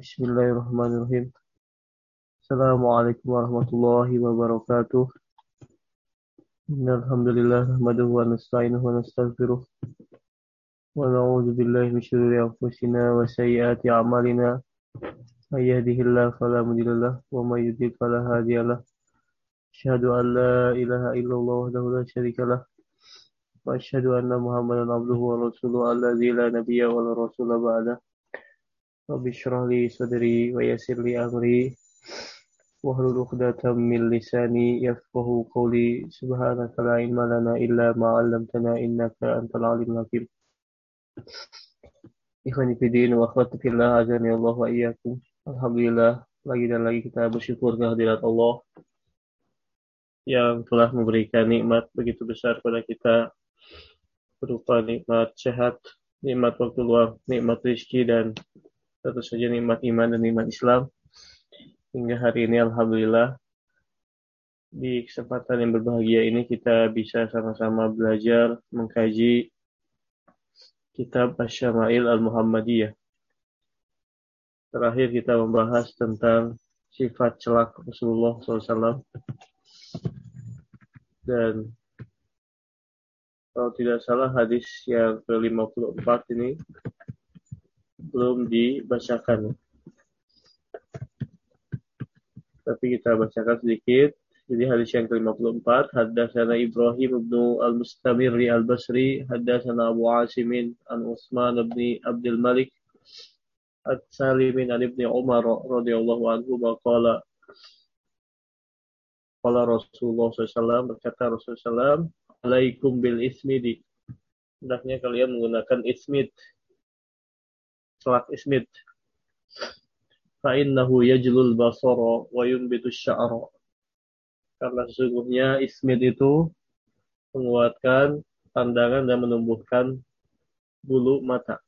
Bismillahirrahmanirrahim. Assalamualaikum warahmatullahi wabarakatuh. Innalhamdulillah nahmaduhu wa nasta'inuhu wa nastaghfiruh. Wa na'udzu billahi min syururi anfusina wa sayyiati a'malina. May yahdihillahu fala mudhillalah wa may yudhlil fala hadiyalah. Asyhadu an la ilaha illallah wahdahu la syarikalah. Wa asyhadu anna Muhammadan abduhu wa rasuluhu alladzi la nabiyya wa la rasula ba'dahu. Rabbi shrah li sadri wa yassir li amri wahlul 'uqdatam min lisani yafqahu qawli subhanaka la ilma lana illa ma 'allamtana innaka antal alim hakim. Ikhwani wa akhwati fillah azani Allah wa iyyakum. Alhamdulillah lagi dan lagi kita bersyukur kehadirat Allah yang telah memberikan nikmat begitu besar kepada kita berupa nikmat sehat, nikmat waktu luang, nikmat rezeki dan tentu saja nikmat iman dan nikmat Islam. Hingga hari ini Alhamdulillah di kesempatan yang berbahagia ini kita bisa sama-sama belajar mengkaji kitab Asyama'il Al-Muhammadiyah. Terakhir kita membahas tentang sifat celak Rasulullah SAW. Dan kalau tidak salah hadis yang ke-54 ini belum dibacakan. Tapi kita bacakan sedikit. Jadi hadis yang ke-54. Haddatsana Ibrahim bin Al-Mustamir Al-Basri. Haddatsana Abu Asim an Utsman bin Abdul Malik At-Salim an Ibnu Umar radhiyallahu anhu qala. Qala Rasulullah SAW berkata Rasulullah SAW Alaikum bil ismidi. Hendaknya kalian menggunakan ismid Selak ismid Fa'innahu yajlul basara wa yunbitu sya'ra karena sesungguhnya ismid itu menguatkan pandangan dan menumbuhkan bulu mata.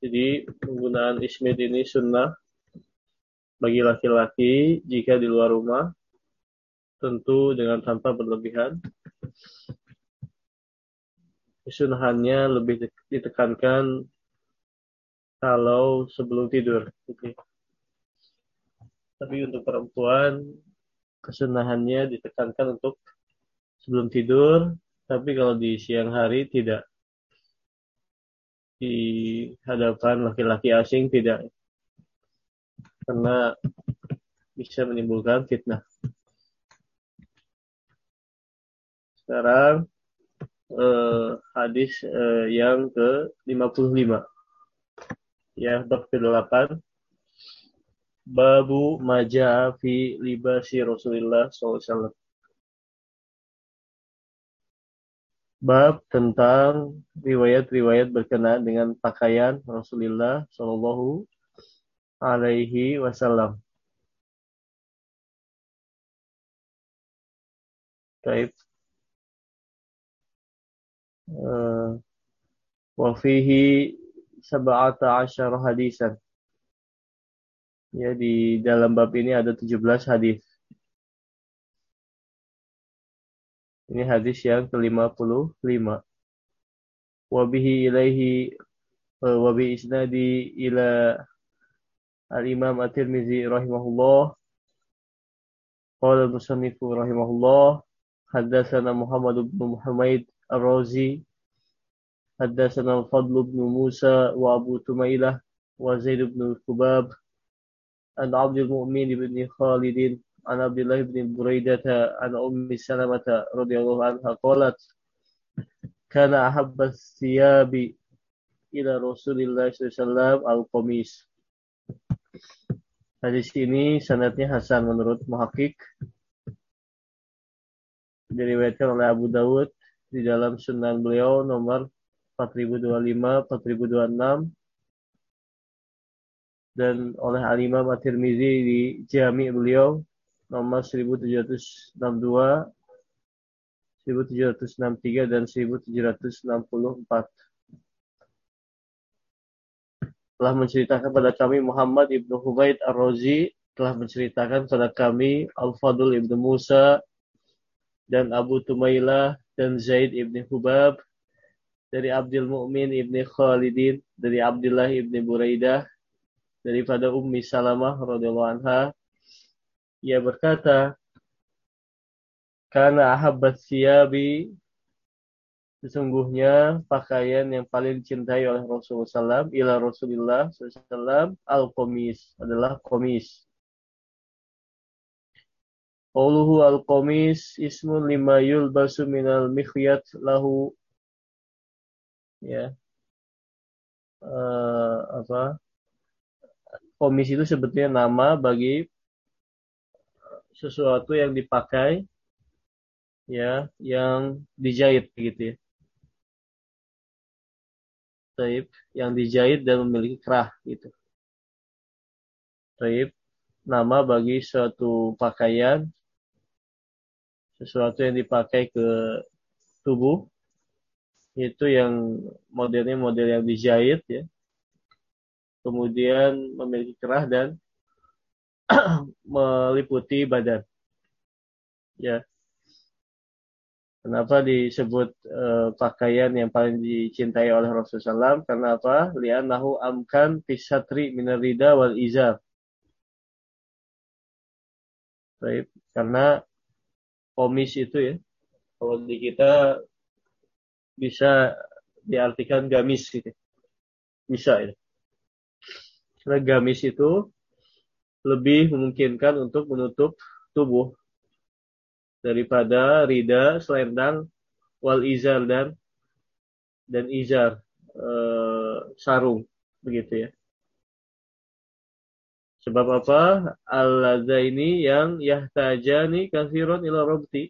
Jadi penggunaan ismid ini sunnah bagi laki-laki jika di luar rumah, tentu dengan tanpa berlebihan. Kesunahannya lebih ditekankan kalau sebelum tidur. Tapi untuk perempuan kesunahannya ditekankan untuk sebelum tidur, tapi kalau di siang hari tidak. Di hadapan laki-laki asing tidak. Karena bisa menimbulkan fitnah. Sekarang eh, hadis eh, yang ke-55. Ya, bab ke-8 Babu maja fi libasi Rasulullah SAW. Bab tentang riwayat-riwayat berkenaan dengan pakaian Rasulullah Shallallahu Alaihi Wasallam. Taib. Wafihi sab'ata asyara hadisan. Ya, di dalam bab ini ada 17 hadis. Ini hadis yang ke-55. Wabihi ilaihi eh, wabi isnadi ila al-imam at-tirmizi rahimahullah. Qala al-musannifu rahimahullah. Haddathana Muhammad bin Muhammad الرازي حدثنا الفضل بن موسى وأبو تميلة وزيد بن الكباب عن عبد المؤمن بن خالد عن عبد الله بن بريدة عن أم سلمة رضي الله عنها قالت كان أحب الثياب إلى رسول الله صلى الله عليه وسلم القميص Hadis ini sanadnya Hasan menurut Muhakkik diriwayatkan oleh Abu Dawud. Di dalam sunan beliau nomor 4025, 4026 dan oleh Al-Imam At-Tirmizi di Jami beliau nomor 1762 1763 dan 1764 telah menceritakan pada kami Muhammad ibnu Hubaid Ar-Razi telah menceritakan pada kami Al-Fadl ibnu Musa dan Abu Tumailah dan Zaid ibnu Hubab dari Abdul Mukmin ibni Khalidin, dari Abdullah ibni Buraidah, daripada Ummi Salamah radhiyallahu anha, ia berkata, karena ahabbat siyabi sesungguhnya pakaian yang paling dicintai oleh Rasulullah SAW ila Rasulullah SAW al-komis adalah komis. Qauluhu al-komis ismun lima yulbasu minal mikhyat lahu ya uh, apa komisi itu sebetulnya nama bagi sesuatu yang dipakai ya yang dijahit gitu ya. Taib yang dijahit dan memiliki kerah gitu. Taib nama bagi suatu pakaian sesuatu yang dipakai ke tubuh itu yang modelnya model yang dijahit ya kemudian memiliki kerah dan meliputi badan ya Kenapa disebut uh, pakaian yang paling dicintai oleh Rasulullah SAW? Karena apa? Li'annahu amkan fisatri minarida wal izar. Baik. Karena komis itu ya, kalau di kita bisa diartikan gamis gitu. Bisa ya. Karena gamis itu lebih memungkinkan untuk menutup tubuh daripada rida, selendang, wal izar dan dan izar e, sarung begitu ya. Sebab apa? al ini yang yahtajani kathiron ila robti.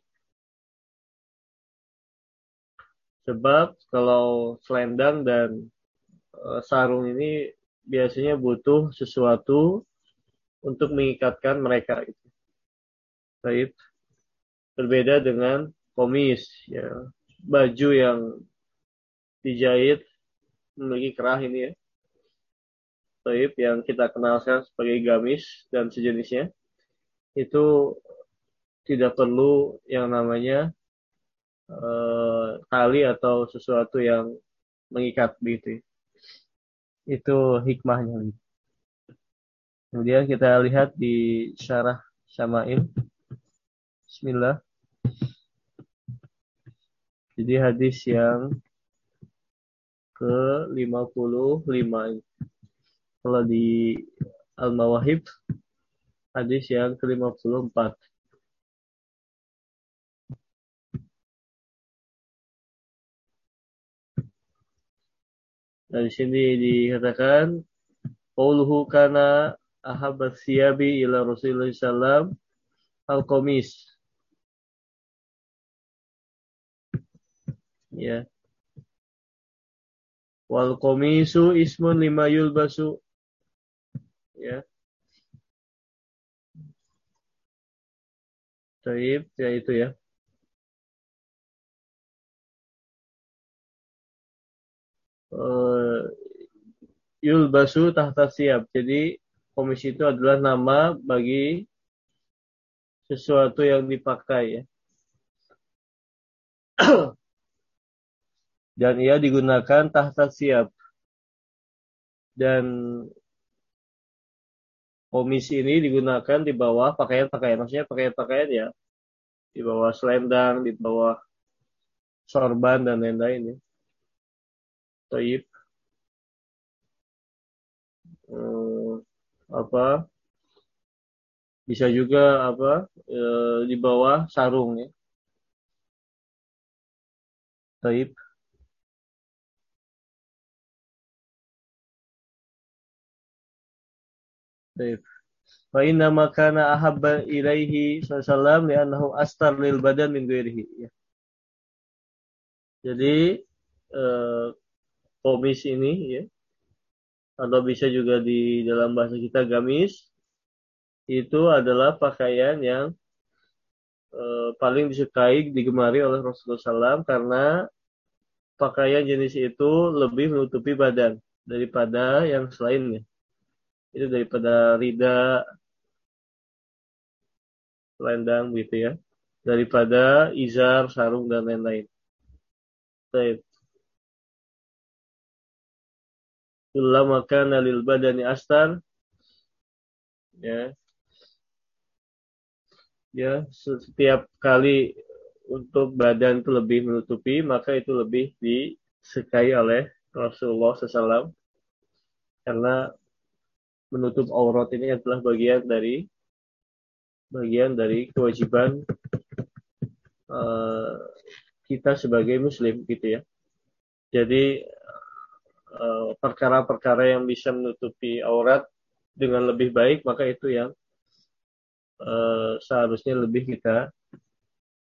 Sebab kalau selendang dan uh, sarung ini biasanya butuh sesuatu untuk mengikatkan mereka. Gitu. Baik. Berbeda dengan komis, ya. baju yang dijahit memiliki kerah ini ya. Taib yang kita kenalkan sebagai gamis dan sejenisnya itu tidak perlu yang namanya uh, tali atau sesuatu yang mengikat begitu. Itu hikmahnya. Kemudian kita lihat di syarah Syama'il. Bismillah. Jadi hadis yang ke-55 kalau di Al-Mawahib hadis yang ke-54. Nah, di sini dikatakan qauluhu kana ahabbat siyabi ila Rasulullah sallam al-qamis. Ya. Wal qamisu ismun lima yulbasu ya. Taib, ya itu ya. Uh, yulbasu tahta siap. Jadi komisi itu adalah nama bagi sesuatu yang dipakai ya. Dan ia digunakan tahta siap. Dan komisi ini digunakan di bawah pakaian-pakaian. Maksudnya pakaian-pakaian ya. Di bawah selendang, di bawah sorban dan lain-lain ya. Taib. Hmm, apa bisa juga apa e, di bawah sarung ya. Taib. Wa inna ma kana ahabba ilaihi sallallahu li'annahu astar lil badan min ghairihi. Ya. Jadi eh, komis ini ya atau bisa juga di dalam bahasa kita gamis itu adalah pakaian yang eh, paling disukai digemari oleh Rasulullah SAW karena pakaian jenis itu lebih menutupi badan daripada yang selainnya itu daripada rida selendang gitu ya. Daripada izar sarung dan lain-lain. Baik. kullama kana lil badani astar. Ya. Ya setiap kali untuk badan itu lebih menutupi maka itu lebih disukai oleh Rasulullah SAW karena menutup aurat ini adalah bagian dari bagian dari kewajiban uh, kita sebagai muslim gitu ya jadi Eh, perkara-perkara yang bisa menutupi aurat dengan lebih baik maka itu yang uh, seharusnya lebih kita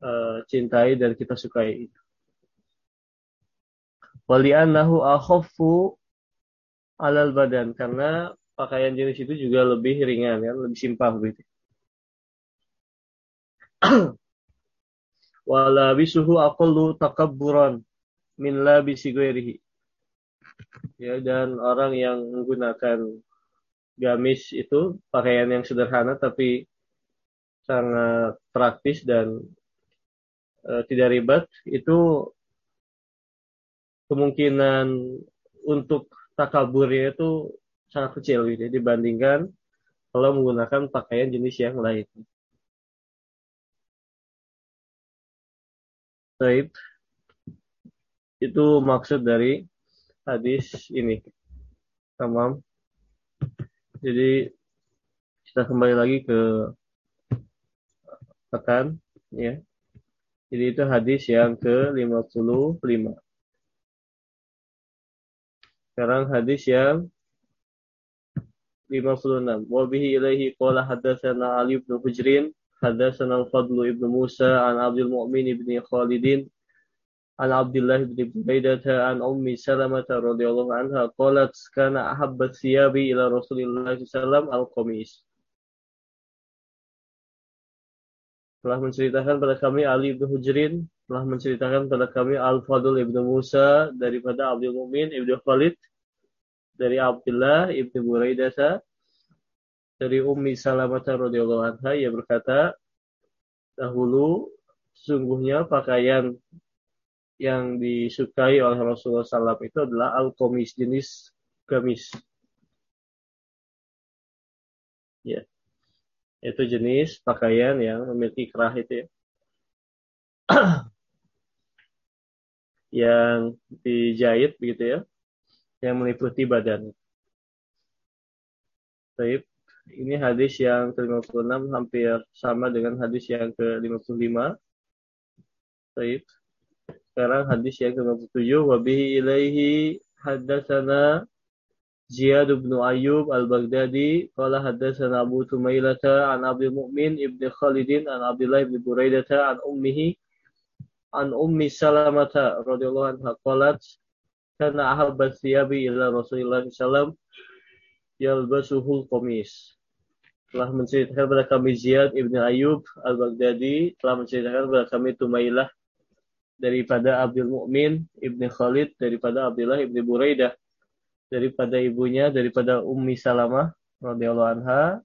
uh, cintai dan kita sukai. Wali'annahu akhaffu alal badan karena pakaian jenis itu juga lebih ringan ya, lebih simpel begitu. Wala bisuhu aqallu takabburan min labisi ghairihi ya dan orang yang menggunakan gamis itu pakaian yang sederhana tapi sangat praktis dan e, tidak ribet itu kemungkinan untuk takaburnya itu sangat kecil gitu ya, dibandingkan kalau menggunakan pakaian jenis yang lain. Baik. Itu maksud dari hadis ini. Tamam. Jadi kita kembali lagi ke pekan ya. Jadi itu hadis yang ke-55. Sekarang hadis yang 56 wa bihi ilaihi qala hadatsana Ali bin Hujrin hadatsana Al-Fadl ibn Musa an Abdul Mu'min ibn Khalidin an Abdullah ibn Buraidah an Ummi Salamah radhiyallahu anha qalat kana ahabbat siyabi ila Rasulillah sallam al-qamis. Telah menceritakan pada kami Ali bin Hujrin telah menceritakan pada kami Al-Fadl ibn Musa daripada Abdul Mu'min ibn Khalid dari Abdullah ibnu Buraidah dari Ummi Salamah radhiyallahu anha ia berkata dahulu sungguhnya pakaian yang disukai oleh Rasulullah SAW itu adalah al-komis jenis gamis. Ya. Itu jenis pakaian yang memiliki kerah itu ya. yang dijahit begitu ya. Yang meliputi badan. Baik. Ini hadis yang ke-56 hampir sama dengan hadis yang ke-55. Baik. Sekarang hadis yang ke-57 wa bihi ilaihi haddatsana Ziyad bin Ayyub Al-Baghdadi qala haddatsana Abu Tumailata an Abi Mu'min ibn Khalidin an Abdullah ibn Buraidata an ummihi an ummi Salamata radhiyallahu anha qalat kana ahabba thiyabi ila Rasulillah sallallahu yalbasuhul qamis telah menceritakan kepada kami Ziyad ibn Ayyub al-Baghdadi telah menceritakan kepada kami Tumailah daripada Abdul Mukmin ibni Khalid daripada Abdullah ibni Buraidah daripada ibunya daripada Ummi Salamah radhiyallahu anha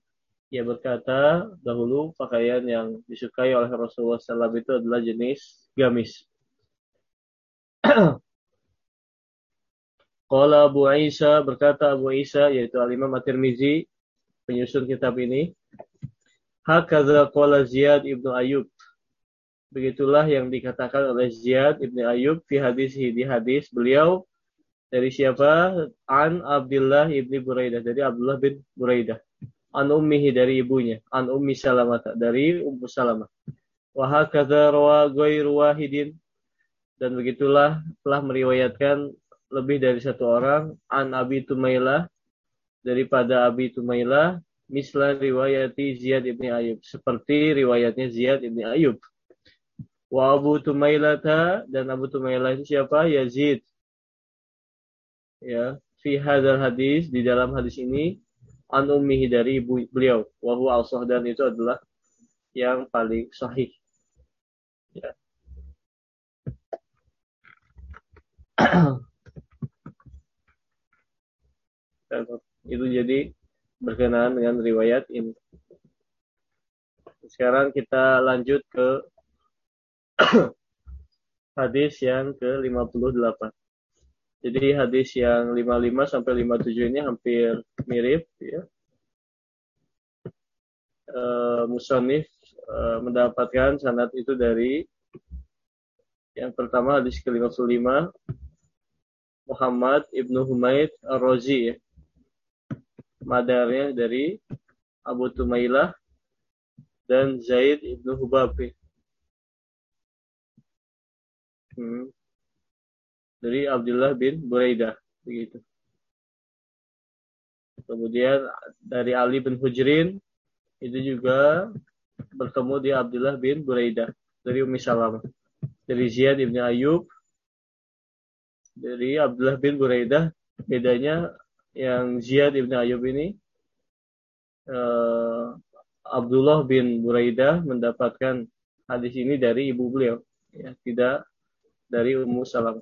ia berkata dahulu pakaian yang disukai oleh Rasulullah SAW itu adalah jenis gamis. Qala Abu Isa berkata Abu Isa yaitu Al-Imam At-Tirmizi penyusun kitab ini. Hakadha qala Ziyad ibnu Ayub Begitulah yang dikatakan oleh Ziyad Ibn Ayub fi hadis di hadis beliau dari siapa? An Abdullah ibni Buraidah. Dari Abdullah bin Buraidah. An ummihi dari ibunya. An ummi salamata. Dari ummu salamah. Wahakadha rawa ghairu wahidin. Dan begitulah telah meriwayatkan lebih dari satu orang. An Abi Tumailah. Daripada Abi Tumailah. Misla riwayati Ziyad ibni Ayub. Seperti riwayatnya Ziyad ibni Ayub. Wa Abu Tumailata dan Abu Tumailah itu siapa? Yazid. Ya, fi hadzal hadis di dalam hadis ini an ummihi dari ibu beliau. Wa huwa al dan itu adalah yang paling sahih. Ya. itu jadi berkenaan dengan riwayat ini. Sekarang kita lanjut ke Hadis yang ke-58. Jadi hadis yang 55 sampai 57 ini hampir mirip ya. E, Musonif e, mendapatkan sanad itu dari yang pertama hadis ke-55 Muhammad Ibnu Humaid Ar-Razi ya. Madarnya dari Abu Tumailah dan Zaid Ibnu Hubab. Hmm. Dari Abdullah bin Buraidah begitu. Kemudian dari Ali bin Hujrin itu juga bertemu di Abdullah bin Buraidah dari Ummi Salamah dari Ziyad ibn Ayub dari Abdullah bin Buraidah bedanya yang Ziyad ibn Ayub ini uh, Abdullah bin Buraidah mendapatkan hadis ini dari ibu beliau, ya, tidak dari Ummu Salam.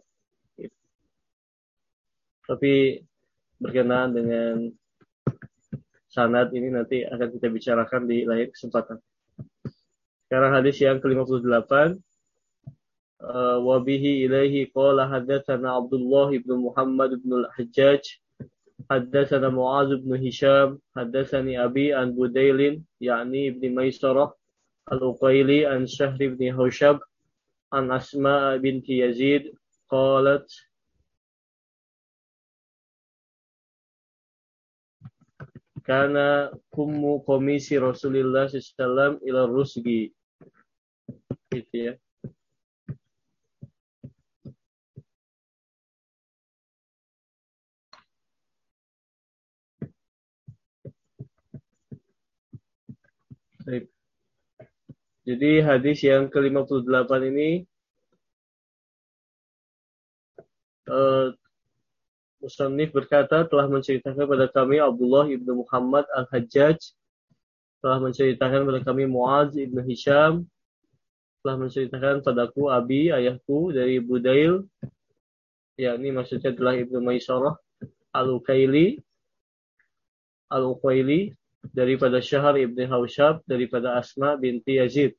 Tapi berkenaan dengan sanad ini nanti akan kita bicarakan di lain kesempatan. Sekarang hadis yang ke-58 eh, wabihi ilaihi qala hadatsana Abdullah ibn Muhammad ibn al-Hajjaj حدثنا معاذ بن هشام حدثني أبي عن بديل يعني ابن ميسرة الأقيلي عن شهر بن هوشب عن أسماء بنت يزيد قالت كان كم قميص رسول الله صلى الله عليه وسلم إلى الرسل gitu ya Baik. Jadi hadis yang ke-58 ini uh, berkata telah menceritakan pada kami Abdullah ibnu Muhammad al-Hajjaj telah menceritakan pada kami Muaz ibnu Hisham telah menceritakan padaku Abi ayahku dari Budail yakni maksudnya adalah ibnu Maisarah al-Ukaili al-Ukaili daripada Syahar ibni Haushab daripada Asma binti Yazid.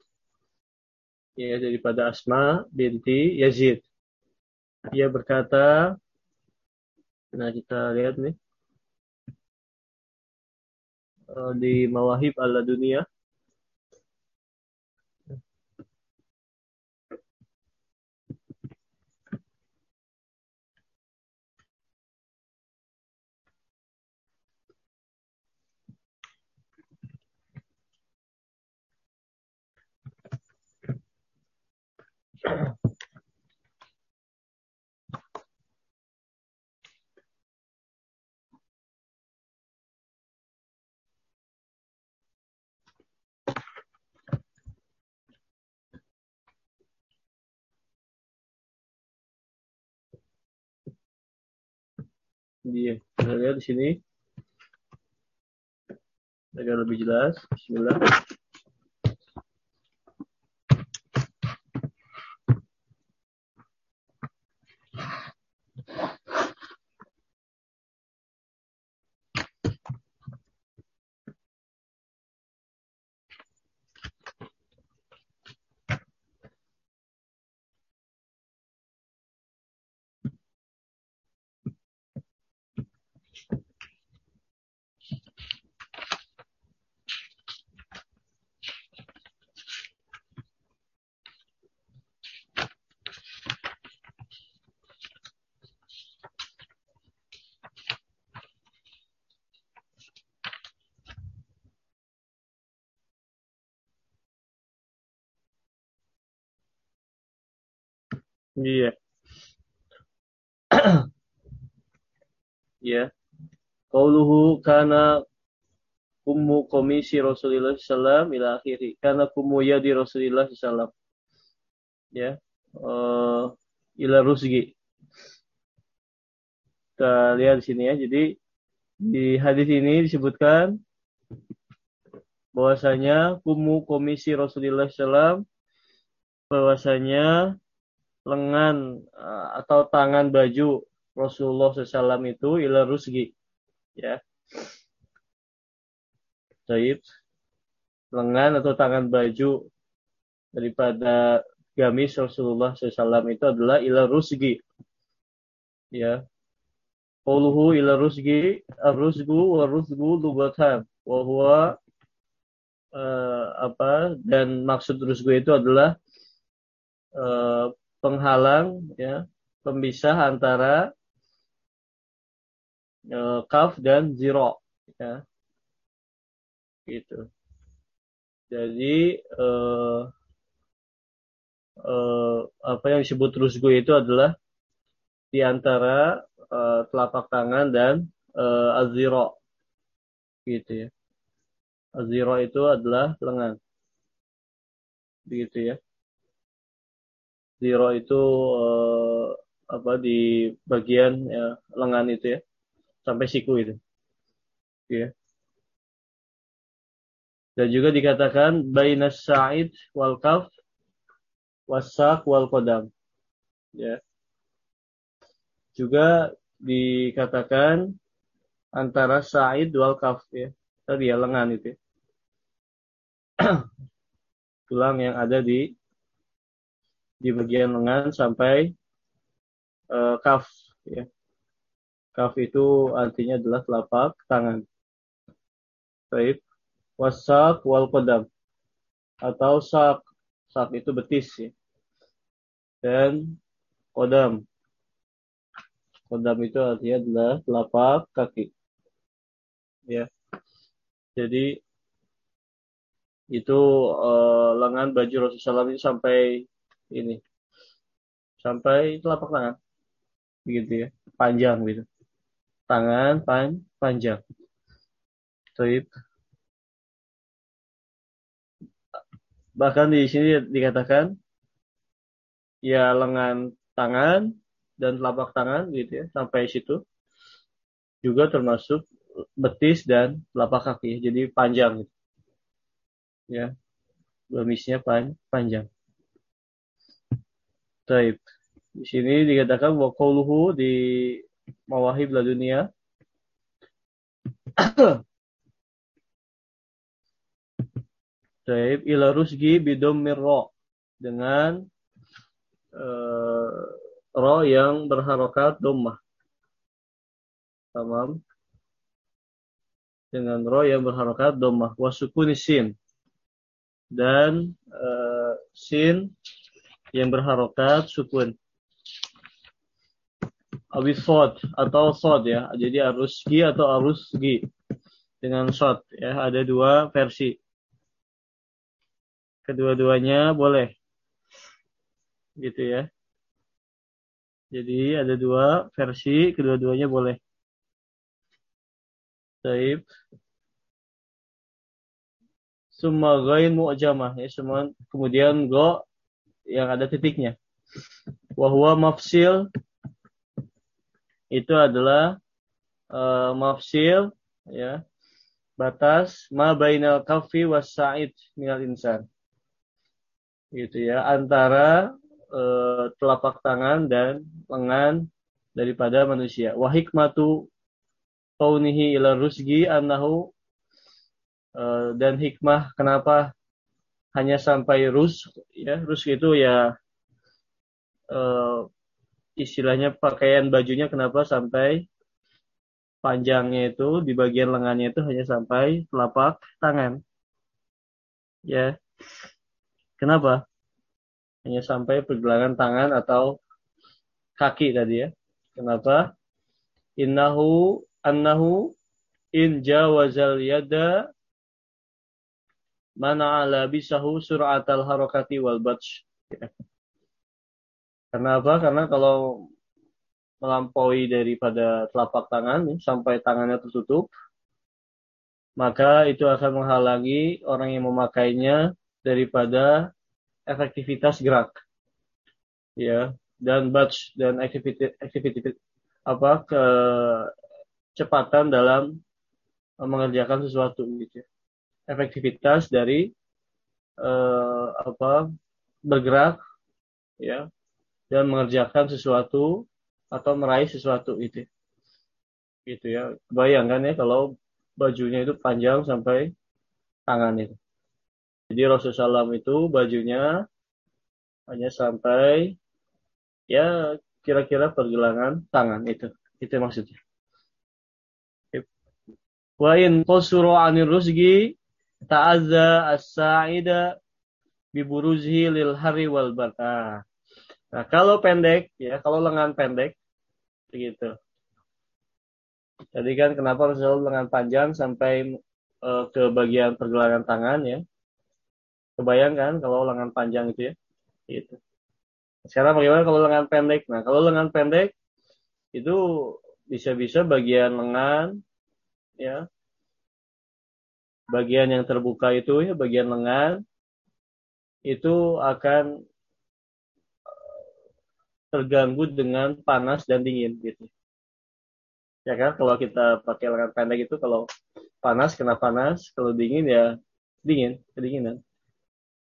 Ya daripada Asma binti Yazid. Ia berkata nah kita lihat nih. Eh, di Mawahib ala Dunia Iya, kita lihat di sini agar lebih jelas. Bismillah. Iya. ya. Qauluhu kana kumu komisi Rasulullah sallam ila akhiri. Kana kumu yadi Rasulullah sallam. Ya. Uh, ila rusgi. Kita lihat di sini ya. Jadi di hadis ini disebutkan bahwasanya kumu komisi Rasulullah sallam bahwasanya lengan uh, atau tangan baju Rasulullah SAW itu ila rusgi ya. Taib. Lengan atau tangan baju daripada gamis Rasulullah SAW itu adalah ila rusgi ya. Qawluhu ila rusgi ar-rusgu wa rusgu lugatan wa huwa uh, apa dan maksud rusgu itu adalah uh, penghalang ya pemisah antara uh, kaf dan ziro ya. Gitu. Jadi uh, uh, apa yang disebut rusgu itu adalah di antara uh, telapak tangan dan uh, aziro. Gitu ya. Aziro itu adalah lengan. Begitu ya ziro itu uh, apa di bagian ya, lengan itu ya sampai siku itu ya dan juga dikatakan bainas sa'id wal kaf wasak wal kodam ya juga dikatakan antara sa'id wal kaf ya. Tadi ya lengan itu. Ya. Tulang yang ada di di bagian lengan sampai uh, kaf ya. Itu artinya adalah telapak tangan. Baik. Wasak wal kodam atau sak. Sak itu betis ya. Dan kodam Kodam itu artinya adalah telapak kaki. Ya. Jadi itu uh, lengan baju Rasulullah SAW sampai ini. Sampai telapak tangan. Begitu ya. Panjang gitu. Tangan pan panjang. Taib. Bahkan di sini dikatakan ya lengan tangan dan telapak tangan gitu ya sampai situ juga termasuk betis dan telapak kaki jadi panjang gitu. ya bemisnya pan panjang Taib. Di sini dikatakan waqauluhu di mawahib la dunia Taib ila rusgi bidom mirro dengan uh, ro yang berharokat domah. Tamam. Dengan ro yang berharokat domah. Wasukuni sin. Dan uh, sin yang berharokat sukun. Abis sod atau sod ya. Jadi arus gi atau arus gi. Dengan sod ya. Ada dua versi. Kedua-duanya boleh. Gitu ya. Jadi ada dua versi, kedua-duanya boleh. Taib. Summa ghain mu'jamah ya semua kemudian go yang ada titiknya. Wahwa mafsil itu adalah uh, mafsil ya batas ma bainal kafi was sa'id minal insan. Gitu ya, antara uh, telapak tangan dan lengan daripada manusia. Wa hikmatu kaunihi ila rusgi annahu uh, dan hikmah kenapa hanya sampai rus ya rus itu ya uh, istilahnya pakaian bajunya kenapa sampai panjangnya itu di bagian lengannya itu hanya sampai telapak tangan ya kenapa hanya sampai pergelangan tangan atau kaki tadi ya. Kenapa? Innahu annahu in jawazal yada mana ala bisahu sur'atal harakati wal batsh. Ya. Kenapa? Karena kalau melampaui daripada telapak tangan sampai tangannya tertutup, maka itu akan menghalangi orang yang memakainya daripada efektivitas gerak ya dan batch dan aktivitas aktivitas apa kecepatan dalam mengerjakan sesuatu gitu ya. Efektivitas dari uh, apa bergerak ya dan mengerjakan sesuatu atau meraih sesuatu itu gitu ya bayangkan ya kalau bajunya itu panjang sampai tangan itu jadi Rasulullah SAW itu bajunya hanya sampai ya kira-kira pergelangan tangan itu. Itu maksudnya. Wa in qasuru 'anil rusgi ta'azza as-sa'ida biburuzhi lil hari wal bata. Nah, kalau pendek ya, kalau lengan pendek begitu. Jadi kan kenapa Rasul lengan panjang sampai uh, ke bagian pergelangan tangan ya. Kebayangkan kalau lengan panjang itu ya. Gitu. Sekarang bagaimana kalau lengan pendek? Nah, kalau lengan pendek itu bisa-bisa bagian lengan ya bagian yang terbuka itu ya bagian lengan itu akan terganggu dengan panas dan dingin gitu. Ya kan kalau kita pakai lengan pendek itu kalau panas kena panas, kalau dingin ya dingin, kedinginan.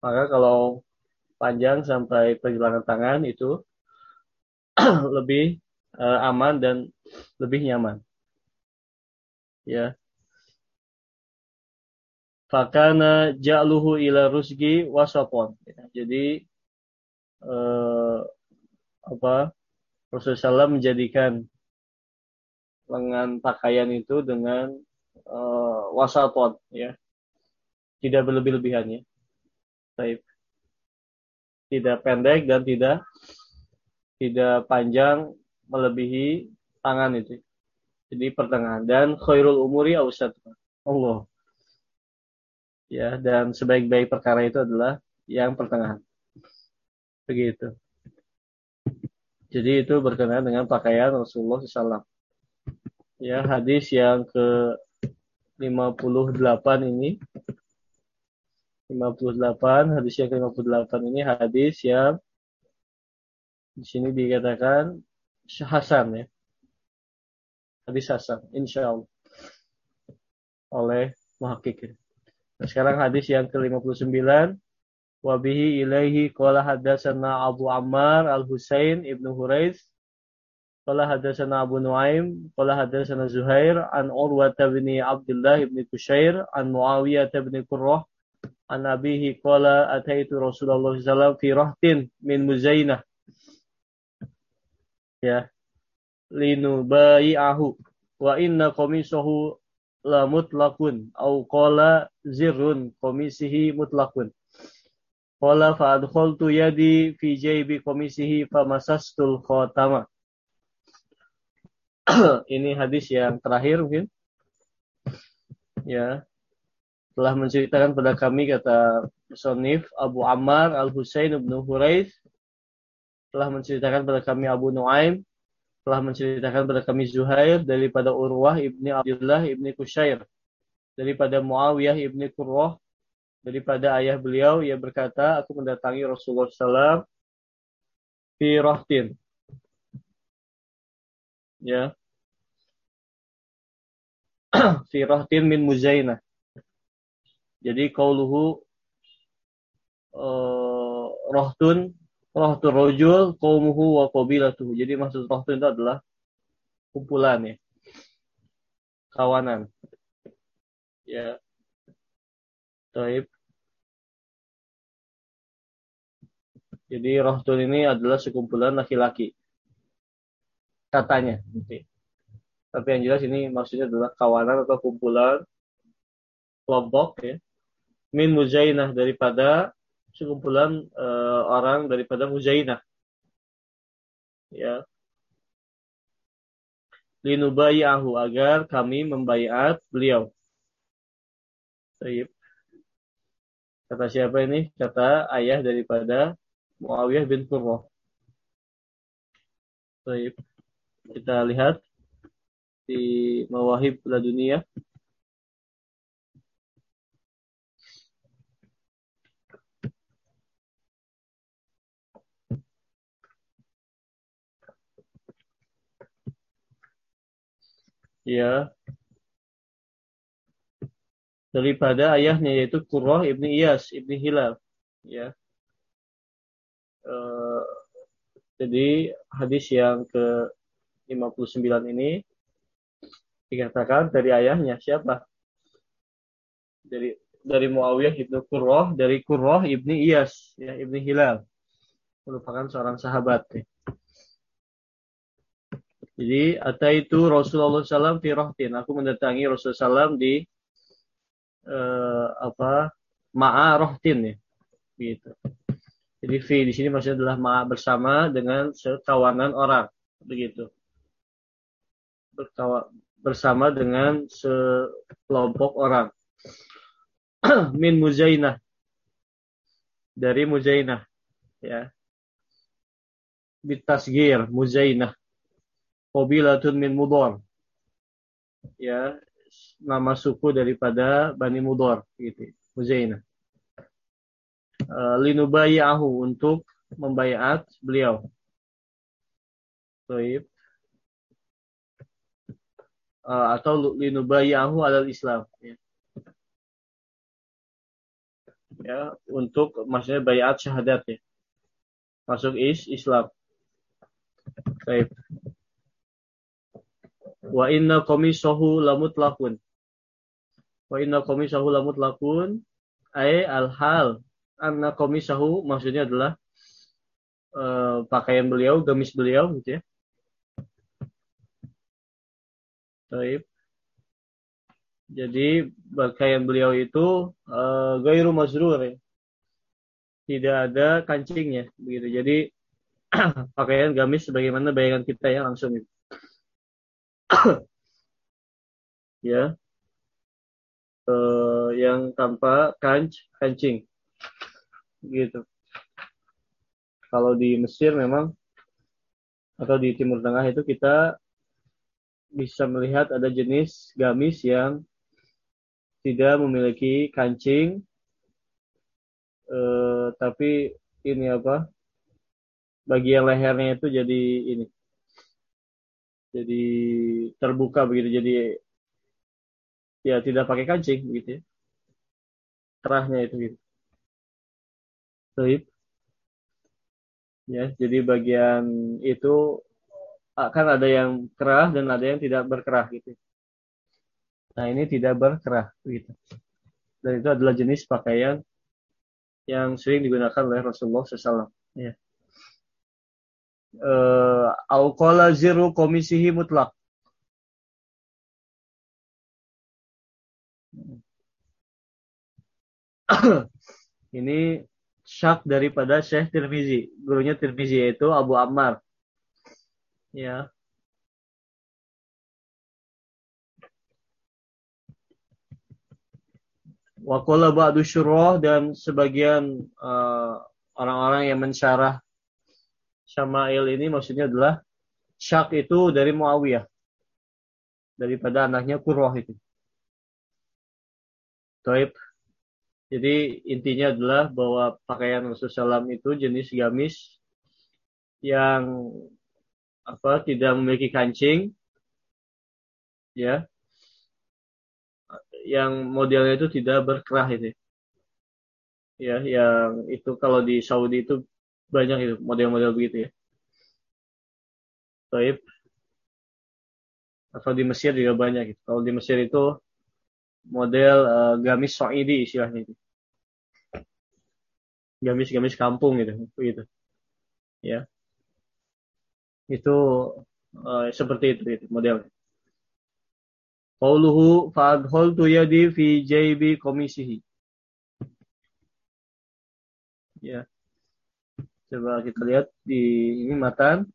Maka kalau panjang sampai pergelangan tangan itu lebih uh, aman dan lebih nyaman. Ya. Fakana ja'luhu ila rusgi wasapon. Ya, jadi uh, apa Rasulullah SAW menjadikan lengan pakaian itu dengan uh, wasapon ya. Tidak berlebih-lebihannya. Baik. Tidak pendek dan tidak tidak panjang melebihi tangan itu. Jadi pertengahan dan khairul umuri ausat. Allah. Ya, dan sebaik-baik perkara itu adalah yang pertengahan. Begitu. Jadi itu berkenaan dengan pakaian Rasulullah SAW. Ya, hadis yang ke 58 ini 58 hadis yang ke-58 ini hadis yang di sini dikatakan Hasan ya. Hadis Hasan, insya Allah. Oleh Muhakkik. Nah, sekarang hadis yang ke-59. Wabihi ilaihi qala hadasana Abu Ammar al-Husain ibnu Huraiz. Qala hadasana Abu Nuaim. Qala hadasana Zuhair. An Urwa bin Abdullah ibn Kushair. An Muawiyah bin Qurrah. An abihi qala ataitu Rasulullah SAW fi rahtin min Muzainah ya linu ahu wa inna komisahu la mutlakun au qala zirrun komisihi mutlakun qala fa adkhaltu yadi fi jaybi komisihi fa masastul khatama. Ini hadis yang terakhir mungkin. Ya. Telah menceritakan pada kami kata Sonif Abu Ammar Al Husain bin Huraiz telah menceritakan pada kami Abu Nuaim, telah menceritakan pada kami Zuhair daripada Urwah ibni Abdullah ibni Kushair, daripada Muawiyah ibni Qurrah, daripada ayah beliau, ia berkata, aku mendatangi Rasulullah SAW fi rohtin. Ya. fi rohtin min muzainah. Jadi kauluhu uh, rohtun Rohtul rojul kaumuhu wa qabilatuhu. Jadi maksud rohtu itu adalah kumpulan ya. Kawanan. Ya. Taib. Jadi rohtun ini adalah sekumpulan laki-laki. Katanya. Tapi yang jelas ini maksudnya adalah kawanan atau kumpulan kelompok ya. Min muzainah daripada sekumpulan uh, orang daripada Muzainah. Ya. Linubayahu agar kami membayat beliau. Baik. Kata siapa ini? Kata ayah daripada Muawiyah bin Qurrah. Baik. Kita lihat di Mawahib Ladunia. Ya. Daripada ayahnya yaitu Qurrah ibni Iyas ibni Hilal. Ya. Uh, jadi hadis yang ke 59 ini dikatakan dari ayahnya siapa? Dari dari Muawiyah ibnu Qurrah dari Qurrah ibni Iyas ya ibni Hilal. Merupakan seorang sahabat. ya. Jadi itu Rasulullah SAW fi rohtin. Aku mendatangi Rasulullah SAW di uh, apa ma'a rohtin ya. Gitu. Jadi fi di sini maksudnya adalah ma'a bersama dengan sekawanan orang. Begitu. Berkawa, bersama dengan sekelompok orang. Min Muzainah. Dari Muzainah. Ya. Bitasgir, Muzainah qabilatun min Mudor. Ya, nama suku daripada Bani Mudor gitu. Muzaina. Uh, linubayahu untuk membayat beliau. Baik. Uh, atau linubayahu adalah Islam. Ya. ya, untuk maksudnya bayat syahadat ya. Masuk is Islam. Baik. Wa inna komisahu lamutlakun. Wa inna komisahu lamutlakun. Ay al-hal. Anna komisahu maksudnya adalah uh, pakaian beliau, gamis beliau gitu ya. Baik. Jadi pakaian beliau itu uh, gairu mazrur ya. Tidak ada kancingnya begitu. Jadi pakaian gamis sebagaimana bayangan kita ya langsung itu. ya. Uh, yang tanpa kanc kancing gitu. Kalau di Mesir memang atau di Timur Tengah itu kita bisa melihat ada jenis gamis yang tidak memiliki kancing. Eh, tapi ini apa? Bagian lehernya itu jadi ini jadi terbuka begitu. Jadi ya tidak pakai kancing begitu ya. Kerahnya itu gitu. Baik. ya jadi bagian itu akan ada yang kerah dan ada yang tidak berkerah gitu. Nah ini tidak berkerah begitu. Dan itu adalah jenis pakaian yang sering digunakan oleh Rasulullah SAW ya au qala ziru komisihi mutlak. Ini syak daripada Syekh Tirmizi. Gurunya Tirmizi yaitu Abu Ammar. Ya. Wakola ba'du syurah dan sebagian eh, orang-orang uh, yang mensyarah Syama'il ini maksudnya adalah Syak itu dari Muawiyah. Daripada anaknya Kurwah itu. Taib. Jadi intinya adalah bahwa pakaian Rasulullah SAW itu jenis gamis yang apa tidak memiliki kancing ya yang modelnya itu tidak berkerah itu ya yang itu kalau di Saudi itu banyak itu model-model begitu ya. Taib. Atau di Mesir juga banyak gitu. Kalau di Mesir itu model uh, gamis soidi istilahnya itu. Gamis-gamis kampung gitu, begitu. Ya. Itu uh, seperti itu itu modelnya. Qauluhu fa'adholtu yadi fi jaybi komisihi. Ya. Coba kita lihat di ini matan.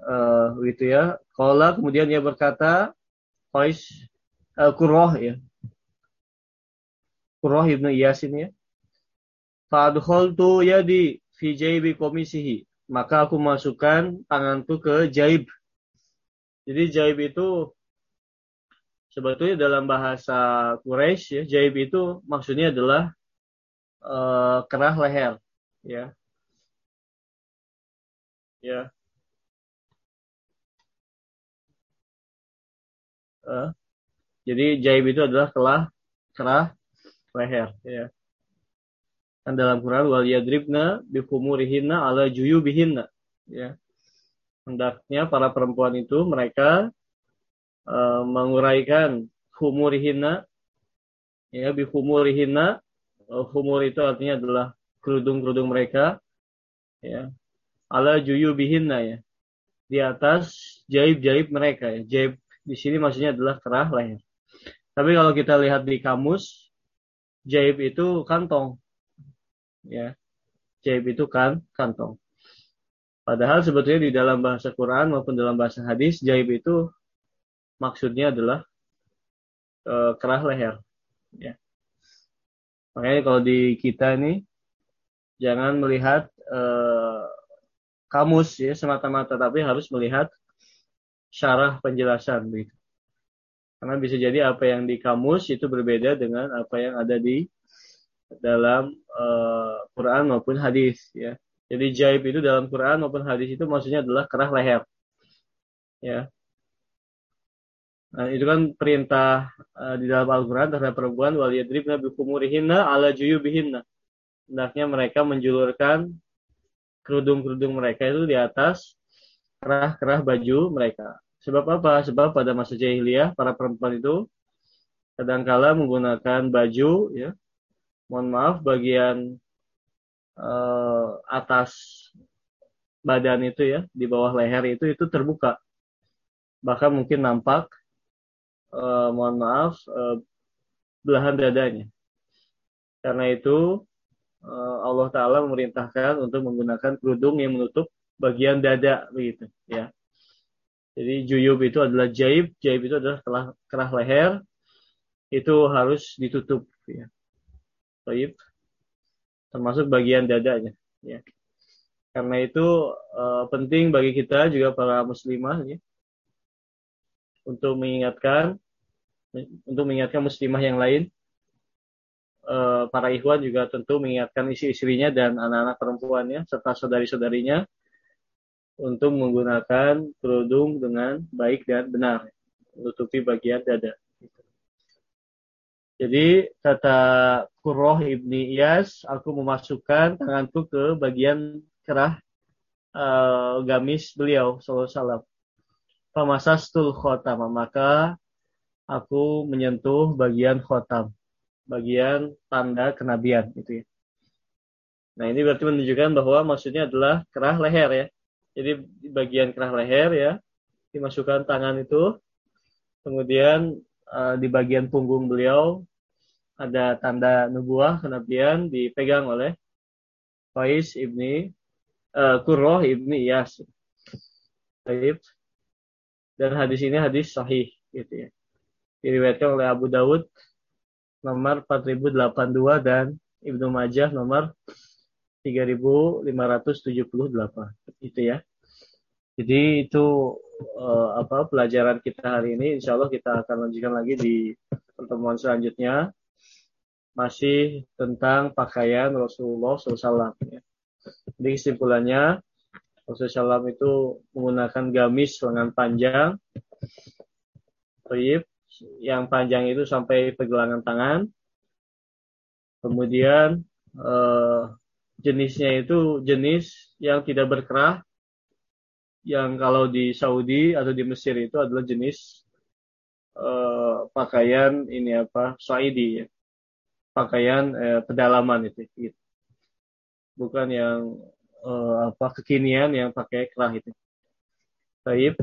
Uh, gitu ya. Kala kemudian dia berkata Qais uh, Qurrah ya. Qurrah Ibnu Iyas ini ya. Fadkhaltu yadi fi jaibi komisihi. Maka aku masukkan tanganku ke jaib. Jadi jaib itu sebetulnya dalam bahasa Quraisy ya, jaib itu maksudnya adalah uh, kerah leher ya ya. Uh, jadi jaib itu adalah kelah kerah leher ya. Dan dalam Quran wal yadribna bikumurihinna ala juyubihinna ya. Hendaknya para perempuan itu mereka uh, menguraikan humurihinna ya bikumurihinna uh, humur itu artinya adalah kerudung-kerudung mereka ya ala juyu bihinna ya. di atas jaib-jaib mereka ya. Jaib di sini maksudnya adalah kerah leher. Tapi kalau kita lihat di kamus, jaib itu kantong. Ya. Jaib itu kan kantong. Padahal sebetulnya di dalam bahasa Quran maupun dalam bahasa hadis, jaib itu maksudnya adalah e, kerah leher. Ya. Makanya kalau di kita ini jangan melihat e, kamus ya semata-mata, tapi harus melihat syarah penjelasan begitu. Karena bisa jadi apa yang di kamus itu berbeda dengan apa yang ada di dalam uh, Quran maupun hadis ya. Jadi jaib itu dalam Quran maupun hadis itu maksudnya adalah kerah leher. Ya. Nah, itu kan perintah uh, di dalam Al-Quran terhadap perempuan wal yadribna bikumurihinna ala juyubihinna. Hendaknya mereka menjulurkan kerudung-kerudung mereka itu di atas kerah-kerah baju mereka. Sebab apa? Sebab pada masa jahiliyah para perempuan itu kadangkala menggunakan baju ya. Mohon maaf bagian uh, atas badan itu ya, di bawah leher itu itu terbuka. Bahkan mungkin nampak uh, mohon maaf uh, belahan dadanya. Karena itu Allah taala memerintahkan untuk menggunakan kerudung yang menutup bagian dada begitu ya. Jadi juyub itu adalah jaib, jaib itu adalah kerah, kerah leher, itu harus ditutup. Ya. Jaib, termasuk bagian dadanya. Ya. Karena itu uh, penting bagi kita juga para muslimah ya, untuk mengingatkan untuk mengingatkan muslimah yang lain uh, para ikhwan juga tentu mengingatkan istri-istrinya dan anak-anak perempuannya serta saudari-saudarinya untuk menggunakan kerudung dengan baik dan benar, menutupi bagian dada. Jadi kata Kuroh ibni Iyas, aku memasukkan tanganku ke bagian kerah uh, gamis beliau, Sallallahu Pamasastul khotam, maka aku menyentuh bagian khotam, bagian tanda kenabian itu ya. Nah ini berarti menunjukkan bahwa maksudnya adalah kerah leher ya. Jadi di bagian kerah leher ya dimasukkan tangan itu, kemudian uh, di bagian punggung beliau ada tanda nubuah kenabian dipegang oleh Faiz ibni uh, Qurrah ibni Iyas. Baik. Dan hadis ini hadis sahih gitu ya. Diriwayatkan oleh Abu Dawud nomor 4082 dan Ibnu Majah nomor 3578 itu ya. Jadi itu uh, apa pelajaran kita hari ini. Insya Allah kita akan lanjutkan lagi di pertemuan selanjutnya masih tentang pakaian Rasulullah SAW. Ya. Jadi kesimpulannya Rasulullah SAW itu menggunakan gamis lengan panjang, rib, yang panjang itu sampai pergelangan tangan. Kemudian eh, jenisnya itu jenis yang tidak berkerah yang kalau di Saudi atau di Mesir itu adalah jenis uh, pakaian ini apa Saidi ya pakaian uh, pedalaman itu gitu. bukan yang uh, apa kekinian yang pakai kerah itu Taib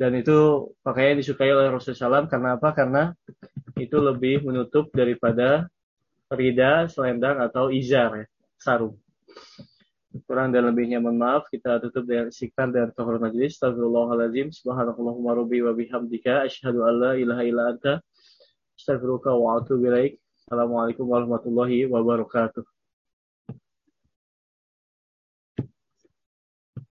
dan itu pakaian disukai oleh Rasulullah SAW karena apa karena itu lebih menutup daripada rida selendang atau izar ya sarung. Kurang dan lebihnya mohon maaf. Kita tutup dengan istighfar dan kehormatan majlis. Astagfirullahaladzim. Subhanallahumma rabbi wa bihamdika. La ilaha illa anta. Ilaik. Assalamualaikum warahmatullahi wabarakatuh.